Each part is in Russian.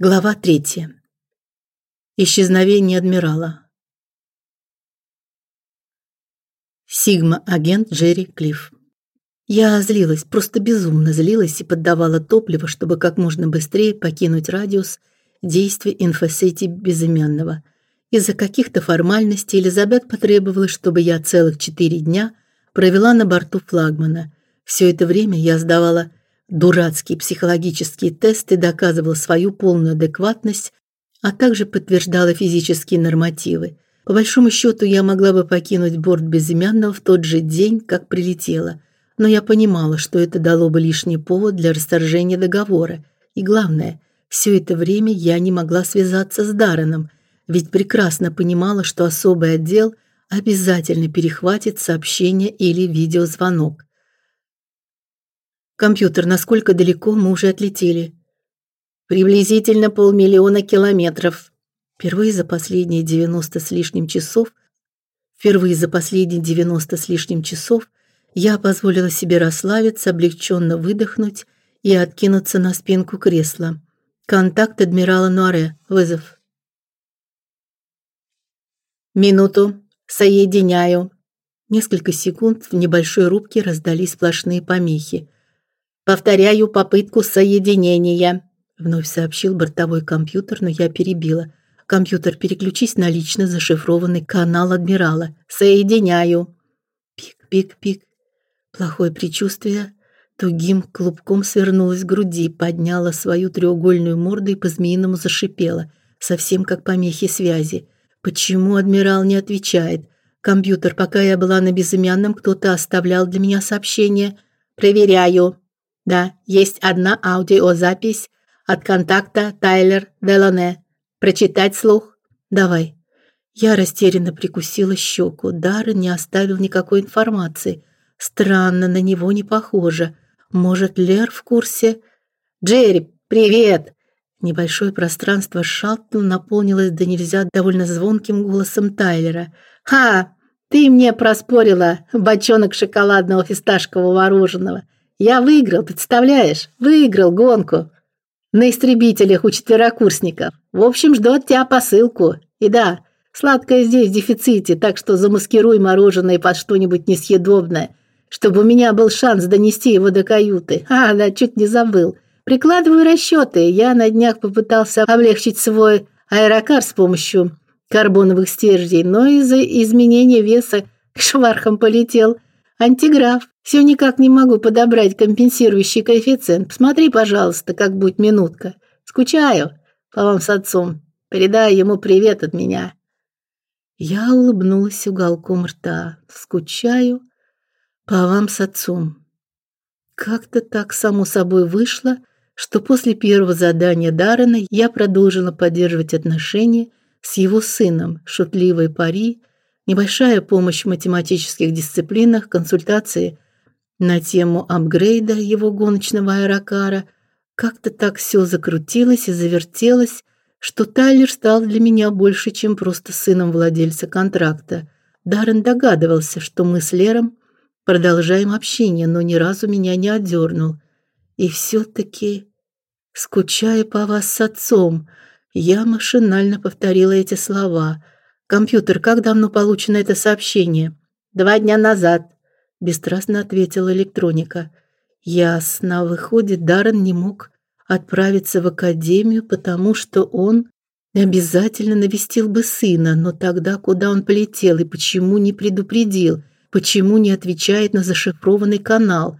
Глава третья. Исчезновение адмирала. Сигма-агент Джерри Клифф. Я злилась, просто безумно злилась и поддавала топливо, чтобы как можно быстрее покинуть радиус действия инфосети безымянного. Из-за каких-то формальностей Элизабет потребовала, чтобы я целых четыре дня провела на борту флагмана. Все это время я сдавала дурацкие психологические тесты, доказывала свою полную адекватность, а также подтверждала физические нормативы. По большому счету я могла бы покинуть борт безымянного в тот же день, как прилетела, но я понимала, что это дало бы лишний повод для расторжения договора. И главное, все это время я не могла связаться с Дарреном, ведь прекрасно понимала, что особый отдел обязательно перехватит сообщение или видеозвонок. Компьютер, насколько далеко мы уже отлетели? Приблизительно полмиллиона километров. Впервые за последние 90 с лишним часов, впервые за последние 90 с лишним часов я позволила себе расслабиться, облегченно выдохнуть и откинуться на спинку кресла. Контакт адмирала Нуаре. Вызов. Минуту. Соединяю. Несколько секунд в небольшой рубке раздались сплошные помехи. Повторяю попытку соединения, вновь сообщил бортовой компьютер, но я перебила. Компьютер, переключись на лично зашифрованный канал адмирала. Соединяю. Пик-пик-пик. Плохое предчувствие тугим клубком свернулось в груди, подняла свою треугольную морду и по-змеиному зашипела, совсем как помехи связи. Почему адмирал не отвечает? Компьютер, пока я была на безымянном, кто-то оставлял для меня сообщение. Проверяю. Да, есть одна аудиозапись от контакта Тайлер Делоне. Прочитать слух? Давай. Я растерянно прикусила щеку. Дар не оставил никакой информации. Странно, на него не похоже. Может, Лер в курсе? Джерри, привет. Небольшое пространство шаттл наполнилось до нельзя довольно звонким голосом Тайлера. Ха, ты мне проспорила бочонок шоколадного фисташкового мороженого. Я выиграл, представляешь? Выиграл гонку на истребителях у четверокурсников. В общем, жду от тебя посылку. И да, сладкое здесь в дефиците, так что замаскируй мороженое под что-нибудь несъедобное, чтобы у меня был шанс донести его до каюты. А, да, чуть не забыл. Прикладываю расчеты. Я на днях попытался облегчить свой аэрокар с помощью карбоновых стержней, но из-за изменения веса швархом полетел антиграф. Все никак не могу подобрать компенсирующий коэффициент. Посмотри, пожалуйста, как будет минутка. Скучаю по вам с отцом. Передай ему привет от меня. Я улыбнулась уголком рта. Скучаю по вам с отцом. Как-то так само собой вышло, что после первого задания Даррена я продолжила поддерживать отношения с его сыном, шутливой пари, небольшая помощь в математических дисциплинах, консультации на тему апгрейда его гоночного аэрокара. Как-то так все закрутилось и завертелось, что Тайлер стал для меня больше, чем просто сыном владельца контракта. Даррен догадывался, что мы с Лером продолжаем общение, но ни разу меня не отдернул. И все таки скучаю по вас с отцом. Я машинально повторила эти слова. Компьютер, как давно получено это сообщение? Два дня назад бесстрастно ответила электроника. Ясно, выходит, Даррен не мог отправиться в академию, потому что он обязательно навестил бы сына, но тогда куда он полетел и почему не предупредил? Почему не отвечает на зашифрованный канал?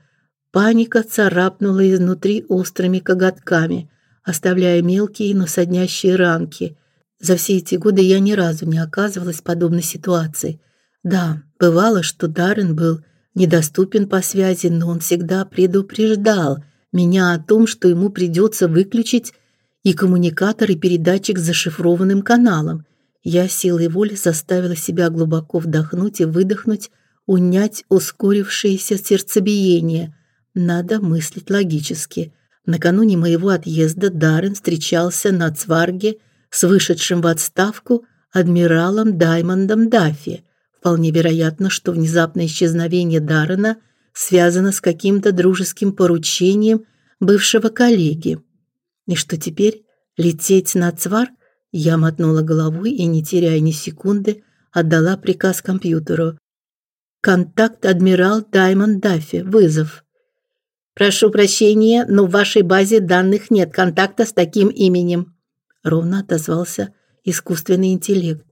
Паника царапнула изнутри острыми коготками, оставляя мелкие, но соднящие ранки. За все эти годы я ни разу не оказывалась в подобной ситуации. Да, бывало, что Даррен был недоступен по связи, но он всегда предупреждал меня о том, что ему придется выключить и коммуникатор, и передатчик с зашифрованным каналом. Я силой воли заставила себя глубоко вдохнуть и выдохнуть, унять ускорившееся сердцебиение. Надо мыслить логически. Накануне моего отъезда Даррен встречался на Цварге с вышедшим в отставку адмиралом Даймондом Даффи. Вполне вероятно, что внезапное исчезновение Даррена связано с каким-то дружеским поручением бывшего коллеги. И что теперь? Лететь на Цвар? Я мотнула головой и, не теряя ни секунды, отдала приказ компьютеру. Контакт адмирал Даймонд Даффи. Вызов. Прошу прощения, но в вашей базе данных нет контакта с таким именем, ровно отозвался искусственный интеллект.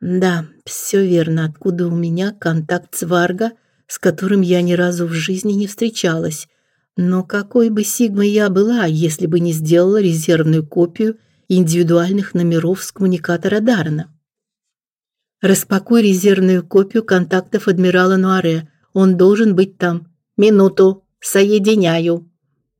Да, все верно. Откуда у меня контакт с Варга, с которым я ни разу в жизни не встречалась? Но какой бы сигмой я была, если бы не сделала резервную копию индивидуальных номеров с коммуникатора Дарна? Распакуй резервную копию контактов адмирала Нуаре. Он должен быть там. Минуту. Соединяю.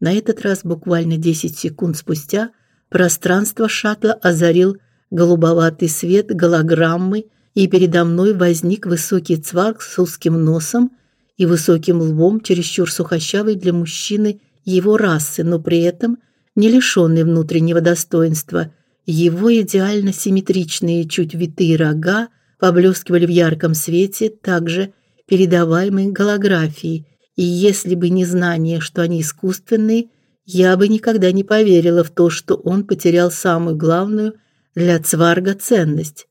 На этот раз буквально 10 секунд спустя пространство шаттла озарил голубоватый свет голограммы, и передо мной возник высокий цварк с узким носом и высоким лбом, чересчур сухощавый для мужчины его расы, но при этом не лишенный внутреннего достоинства. Его идеально симметричные, чуть витые рога поблескивали в ярком свете, также передаваемой голографией. И если бы не знание, что они искусственные, я бы никогда не поверила в то, что он потерял самую главную для Цварга ценность.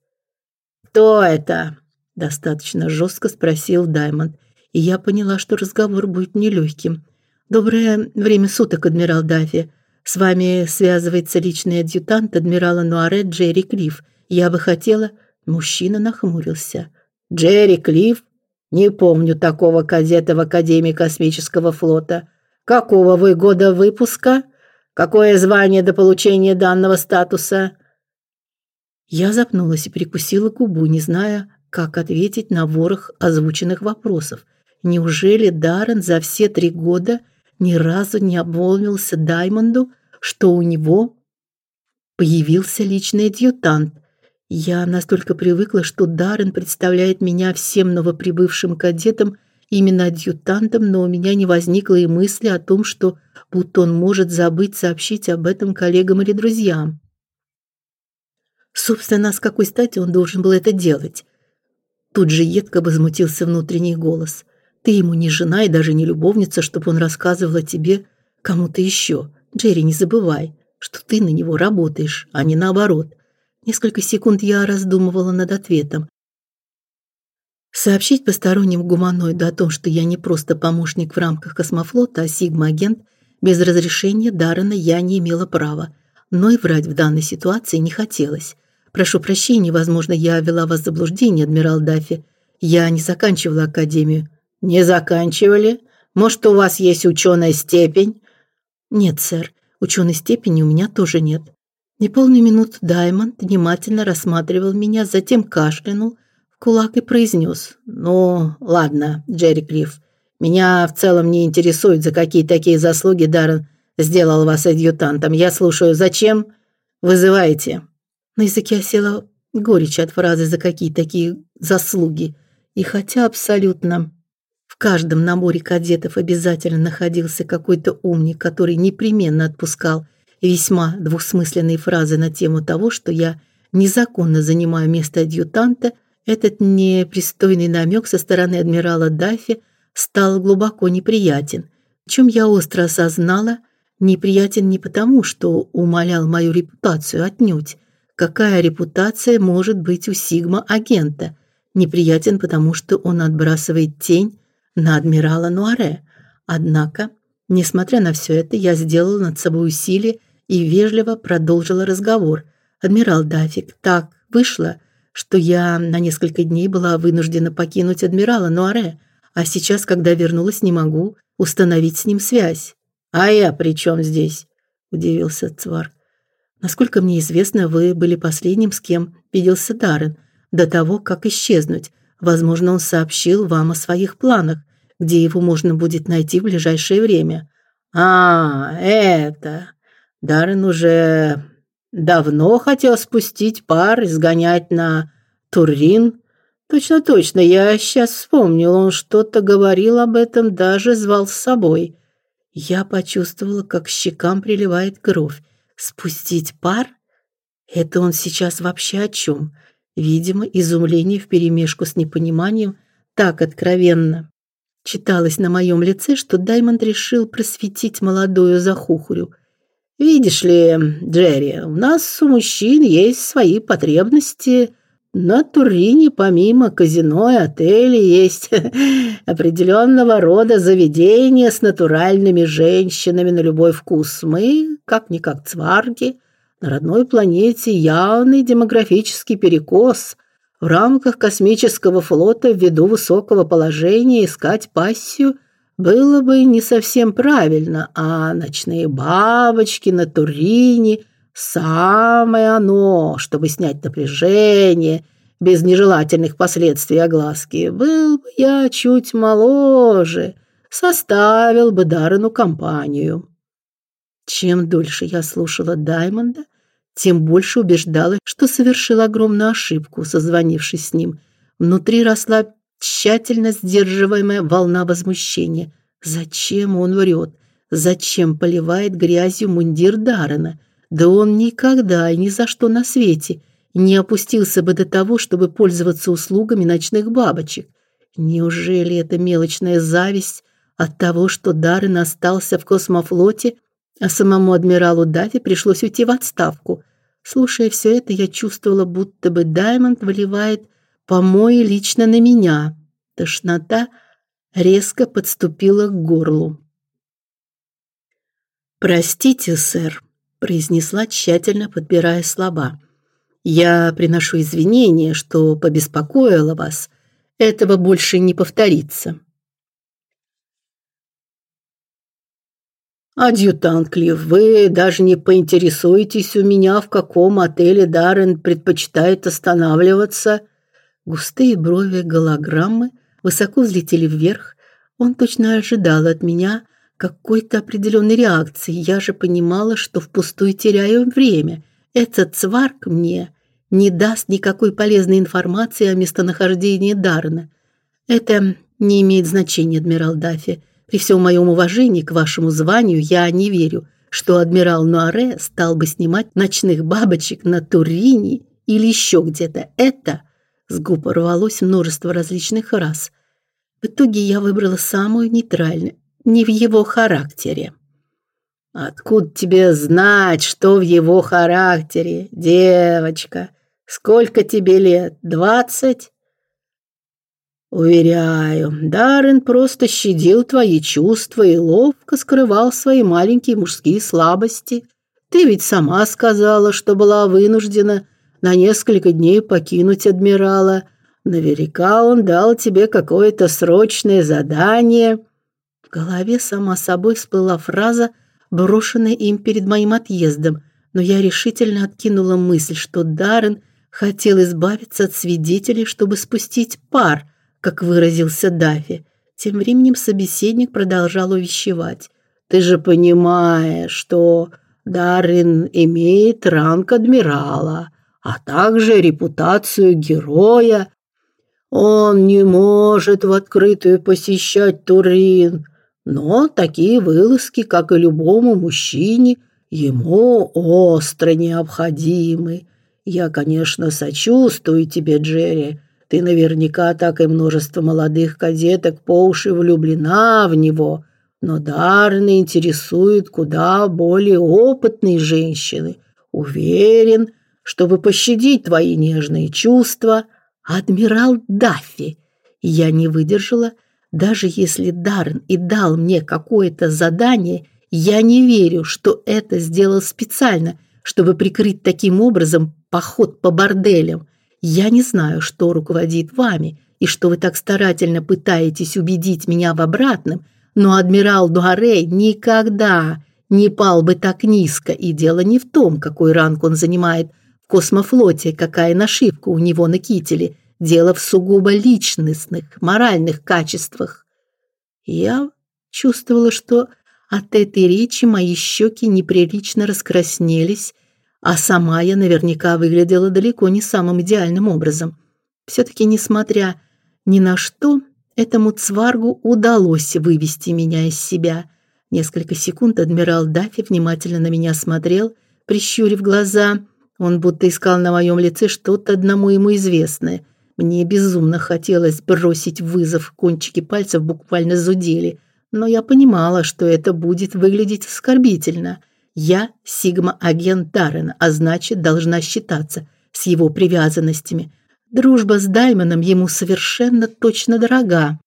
Кто это? достаточно жестко спросил Даймонд и я поняла, что разговор будет нелегким. Доброе время суток, адмирал Даффи. С вами связывается личный адъютант адмирала Нуаре Джерри Клифф. Я бы хотела, мужчина нахмурился. Джерри Клифф? Не помню такого кадета в Академии космического флота. Какого вы года выпуска? Какое звание до получения данного статуса? Я запнулась и прикусила губу, не зная, как ответить на ворох озвученных вопросов. Неужели Даррен за все три года ни разу не обмолвился Даймонду, что у него появился личный адъютант? Я настолько привыкла, что Даррен представляет меня всем новоприбывшим кадетам именно адъютантом, но у меня не возникло и мысли о том, что будто он может забыть сообщить об этом коллегам или друзьям. Собственно, с какой стати он должен был это делать? Тут же едко возмутился внутренний голос. Ты ему не жена и даже не любовница, чтобы он рассказывал о тебе кому-то еще. Джерри, не забывай, что ты на него работаешь, а не наоборот. Несколько секунд я раздумывала над ответом. Сообщить посторонним гуманоиду о том, что я не просто помощник в рамках космофлота, а сигма-агент, без разрешения Даррена я не имела права, но и врать в данной ситуации не хотелось. Прошу прощения, возможно, я ввела вас в заблуждение, адмирал Даффи. Я не заканчивала академию. Не заканчивали? Может, у вас есть ученая степень? Нет, сэр. Ученой степени у меня тоже нет. Неполную минуту Даймонд внимательно рассматривал меня, затем кашлянул в кулак и произнес: "Ну, ладно, Джерри Клифф. Меня в целом не интересует, за какие такие заслуги Даррен сделал вас адъютантом. Я слушаю. Зачем вызываете?" На языке осела горечь от фразы "за какие такие заслуги". И хотя абсолютно в каждом наборе кадетов обязательно находился какой-то умник, который непременно отпускал весьма двусмысленные фразы на тему того, что я незаконно занимаю место адъютанта. Этот непристойный намек со стороны адмирала Даффи стал глубоко неприятен, в чем я остро осознала, неприятен не потому, что умалял мою репутацию отнюдь. Какая репутация может быть у сигма-агента? Неприятен потому, что он отбрасывает тень на адмирала Нуаре. Однако, несмотря на все это, я сделала над собой усилие и вежливо продолжила разговор. Адмирал Дафик, так вышло, что я на несколько дней была вынуждена покинуть адмирала Нуаре, а сейчас, когда вернулась, не могу установить с ним связь. А я при чем здесь? удивился Цвар. Насколько мне известно, вы были последним, с кем виделся Даррен до того, как исчезнуть. Возможно, он сообщил вам о своих планах, где его можно будет найти в ближайшее время. А, это. Даррен уже давно хотел спустить пар и сгонять на Турин. Точно, точно, я сейчас вспомнил, он что-то говорил об этом, даже звал с собой. Я почувствовала, как щекам приливает кровь. Спустить пар? Это он сейчас вообще о чем? Видимо, изумление вперемешку с непониманием так откровенно читалось на моем лице, что Даймонд решил просветить молодую захухурю. Видишь ли, Джерри, у нас у мужчин есть свои потребности. На Турине помимо казино и отелей есть определенного рода заведения с натуральными женщинами на любой вкус. Мы, как-никак цварги, на родной планете явный демографический перекос. В рамках космического флота ввиду высокого положения искать пассию было бы не совсем правильно, а ночные бабочки на Турине самое оно, чтобы снять напряжение без нежелательных последствий огласки. Был бы я чуть моложе, составил бы Дарину компанию. Чем дольше я слушала Даймонда, тем больше убеждалась, что совершила огромную ошибку, созвонившись с ним. Внутри росла тщательно сдерживаемая волна возмущения. Зачем он врет? Зачем поливает грязью мундир Дарена? Да он никогда и ни за что на свете не опустился бы до того, чтобы пользоваться услугами ночных бабочек. Неужели это мелочная зависть от того, что Даррен остался в космофлоте, а самому адмиралу Дафи пришлось уйти в отставку? Слушая все это, я чувствовала, будто бы Даймонд выливает помои лично на меня. Тошнота резко подступила к горлу. Простите, сэр, произнесла тщательно подбирая слова. Я приношу извинения, что побеспокоила вас. Этого больше не повторится. Адъютант Клифф, вы даже не поинтересуетесь у меня, в каком отеле Даррен предпочитает останавливаться. Густые брови голограммы высоко взлетели вверх. Он точно ожидал от меня какой-то определенной реакции. Я же понимала, что впустую теряю время. Этот сварк мне не даст никакой полезной информации о местонахождении Дарна. Это не имеет значения, адмирал Дафи. При всем моем уважении к вашему званию я не верю, что адмирал Нуаре стал бы снимать ночных бабочек на Турине или еще где-то. Это с губ рвалось множество различных рас. В итоге я выбрала самую нейтральную, не в его характере. Откуда тебе знать, что в его характере, девочка? Сколько тебе лет? Двадцать? Уверяю, Даррен просто щадил твои чувства и ловко скрывал свои маленькие мужские слабости. Ты ведь сама сказала, что была вынуждена на несколько дней покинуть адмирала. Наверняка он дал тебе какое-то срочное задание. В голове сама собой всплыла фраза, брошенная им перед моим отъездом, но я решительно откинула мысль, что Даррен хотел избавиться от свидетелей, чтобы спустить пар, как выразился Дафи. Тем временем собеседник продолжал увещевать. Ты же понимаешь, что Даррен имеет ранг адмирала а также репутацию героя. Он не может в открытую посещать Турин, но такие вылазки, как и любому мужчине, ему остро необходимы. Я, конечно, сочувствую тебе, Джерри. Ты наверняка, так и множество молодых кадеток по уши влюблена в него, но Дарна интересует куда более опытные женщины. Уверен, чтобы пощадить твои нежные чувства, адмирал Даффи. Я не выдержала, даже если Дарн и дал мне какое-то задание, я не верю, что это сделал специально, чтобы прикрыть таким образом поход по борделям. Я не знаю, что руководит вами и что вы так старательно пытаетесь убедить меня в обратном, но адмирал Дуарей никогда не пал бы так низко, и дело не в том, какой ранг он занимает – в космофлоте какая нашивка у него на кителе. Дело в сугубо личностных, моральных качествах. Я чувствовала, что от этой речи мои щеки неприлично раскраснелись, а сама я наверняка выглядела далеко не самым идеальным образом. все таки несмотря ни на что, этому цваргу удалось вывести меня из себя. Несколько секунд адмирал Дафи внимательно на меня смотрел, прищурив глаза. Он будто искал на моем лице что-то одному ему известное. Мне безумно хотелось бросить вызов, кончики пальцев буквально зудели, но я понимала, что это будет выглядеть оскорбительно. Я сигма-агент Даррена, а значит, должна считаться с его привязанностями. Дружба с Даймоном ему совершенно точно дорога.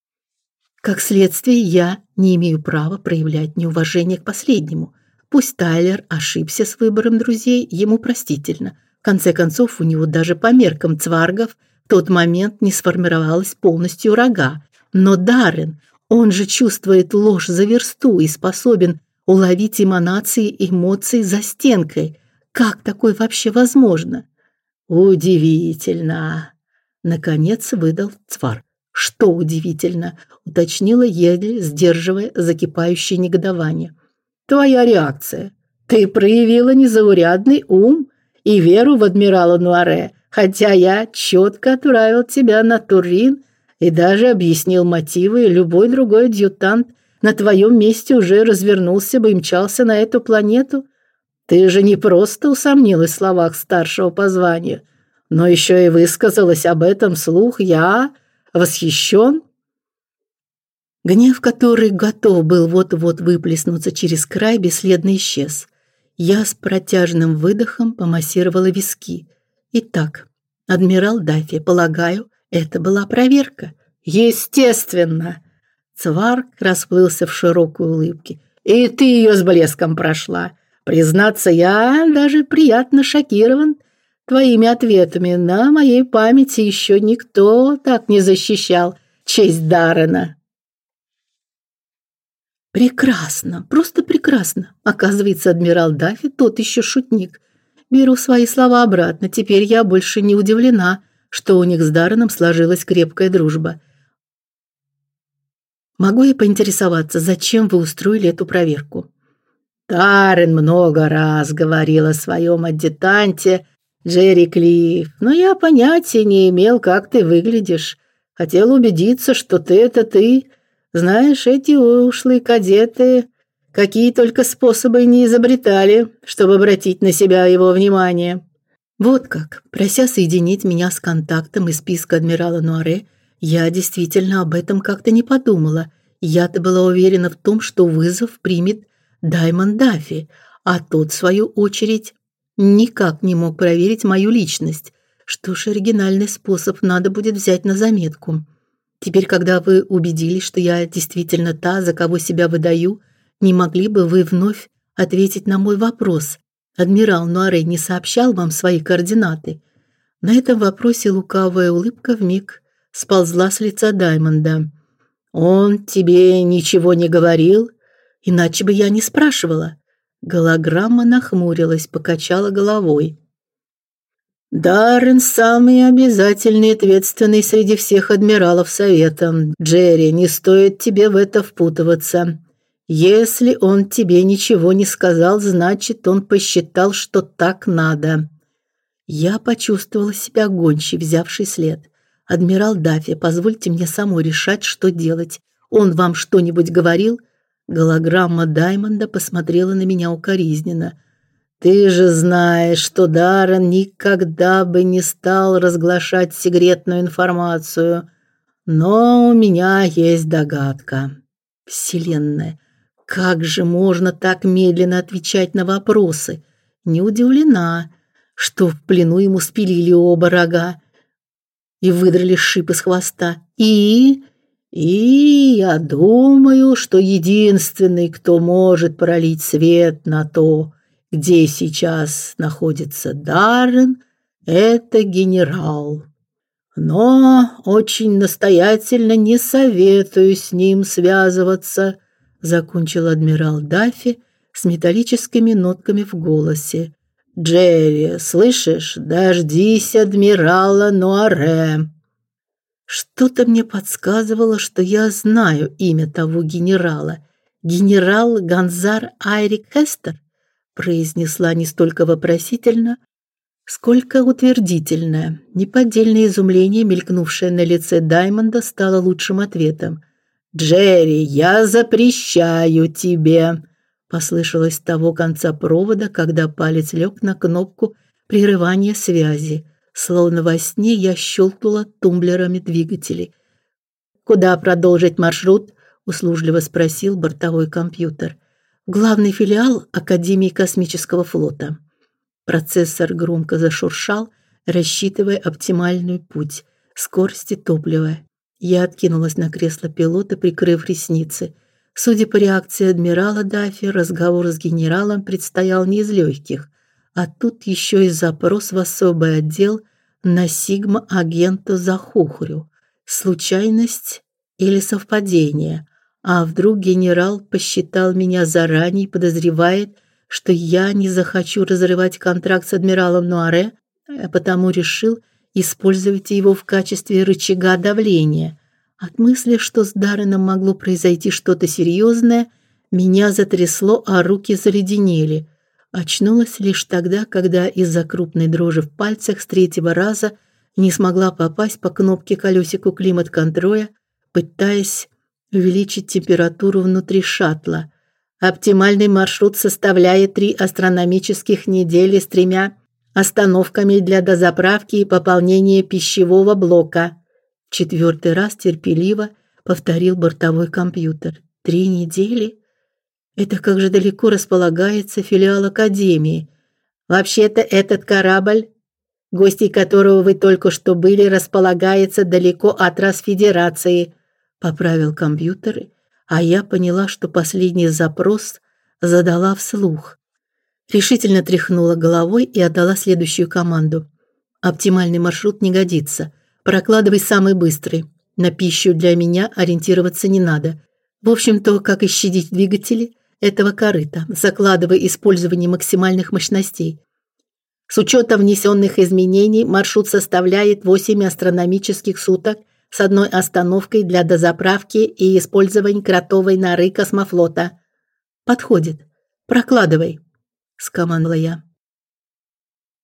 Как следствие, я не имею права проявлять неуважение к последнему. Пусть Тайлер ошибся с выбором друзей, ему простительно. В конце концов, у него даже по меркам цваргов тот момент не сформировалась полностью рога. Но Даррен, он же чувствует ложь за версту и способен уловить эманации эмоций за стенкой. Как такое вообще возможно? Удивительно, наконец выдал Цвар. Что удивительно, уточнила Егль, сдерживая закипающее негодование. Твоя реакция. Ты проявила незаурядный ум и веру в адмирала Нуаре, хотя я четко отправил тебя на Турин и даже объяснил мотивы, любой другой адъютант на твоем месте уже развернулся бы и мчался на эту планету. Ты же не просто усомнилась в словах старшего по званию, но еще и высказалась об этом слух. Я восхищен. Гнев, который готов был вот-вот выплеснуться через край, бесследно исчез. Я с протяжным выдохом помассировала виски. Итак, адмирал Даффи, полагаю, это была проверка. Естественно. Цварк расплылся в широкой улыбке. И ты ее с блеском прошла. Признаться, я даже приятно шокирован твоими ответами. На моей памяти еще никто так не защищал честь Дарена. Прекрасно, просто прекрасно. Оказывается, адмирал Даффи тот еще шутник. Беру свои слова обратно. Теперь я больше не удивлена, что у них с Дарреном сложилась крепкая дружба. Могу я поинтересоваться, зачем вы устроили эту проверку? Даррен много раз говорил о своем адъютанте Джерри Клифф, но я понятия не имел, как ты выглядишь. Хотел убедиться, что ты это ты. Знаешь, эти ушлые кадеты какие только способы не изобретали, чтобы обратить на себя его внимание. Вот как, прося соединить меня с контактом из списка адмирала Нуаре, я действительно об этом как-то не подумала. Я-то была уверена в том, что вызов примет Даймон Даффи, а тот в свою очередь никак не мог проверить мою личность. Что ж, оригинальный способ надо будет взять на заметку. Теперь, когда вы убедились, что я действительно та, за кого себя выдаю, не могли бы вы вновь ответить на мой вопрос? Адмирал Нуаре не сообщал вам свои координаты. На этом вопросе лукавая улыбка вмиг сползла с лица Даймонда. Он тебе ничего не говорил, иначе бы я не спрашивала. Голограмма нахмурилась, покачала головой. Даррен самый обязательный и ответственный среди всех адмиралов совета. Джерри, не стоит тебе в это впутываться. Если он тебе ничего не сказал, значит, он посчитал, что так надо. Я почувствовала себя гончей, взявшей след. Адмирал Даффи, позвольте мне самой решать, что делать. Он вам что-нибудь говорил? Голограмма Даймонда посмотрела на меня укоризненно. Ты же знаешь, что Даррен никогда бы не стал разглашать секретную информацию. Но у меня есть догадка. Вселенная, как же можно так медленно отвечать на вопросы? Не удивлена, что в плену ему спилили оба рога и выдрали шип из хвоста. И и я думаю, что единственный, кто может пролить свет на то, где сейчас находится Даррен, это генерал. Но очень настоятельно не советую с ним связываться закончил адмирал Даффи с металлическими нотками в голосе. Джерри, слышишь? Дождись адмирала Нуаре. Что-то мне подсказывало, что я знаю имя того генерала. Генерал Ганзар Айрик Хестер произнесла не столько вопросительно, сколько утвердительно. Неподдельное изумление, мелькнувшее на лице Даймонда, стало лучшим ответом. Джерри, я запрещаю тебе, послышалось с того конца провода, когда палец лег на кнопку прерывания связи. Словно во сне я щелкнула тумблерами двигателей. Куда продолжить маршрут? услужливо спросил бортовой компьютер. главный филиал Академии космического флота. Процессор громко зашуршал, рассчитывая оптимальный путь скорости топлива. Я откинулась на кресло пилота, прикрыв ресницы. Судя по реакции адмирала Даффи, разговор с генералом предстоял не из легких, а тут еще и запрос в особый отдел на сигма-агенту Захухрю. Случайность или совпадение? А вдруг генерал посчитал меня заранее, подозревает, что я не захочу разрывать контракт с адмиралом Нуаре, а потому решил использовать его в качестве рычага давления. От мысли, что с Дарреном могло произойти что-то серьезное, меня затрясло, а руки заледенели. Очнулась лишь тогда, когда из-за крупной дрожи в пальцах с третьего раза не смогла попасть по кнопке колесику климат-контроля, пытаясь увеличить температуру внутри шаттла. Оптимальный маршрут составляет три астрономических недели с тремя остановками для дозаправки и пополнения пищевого блока. Четвертый раз терпеливо повторил бортовой компьютер. Три недели? Это как же далеко располагается филиал академии. Вообще-то этот корабль, гостей которого вы только что были, располагается далеко от Росфедерации, поправил компьютер, а я поняла, что последний запрос задала вслух. Решительно тряхнула головой и отдала следующую команду. Оптимальный маршрут не годится. Прокладывай самый быстрый. На пищу для меня ориентироваться не надо. В общем-то, как и щадить двигатели этого корыта, закладывая использование максимальных мощностей. С учетом внесенных изменений маршрут составляет 8 астрономических суток с одной остановкой для дозаправки и использования кротовой норы космофлота. Подходит. Прокладывай скомандовала я.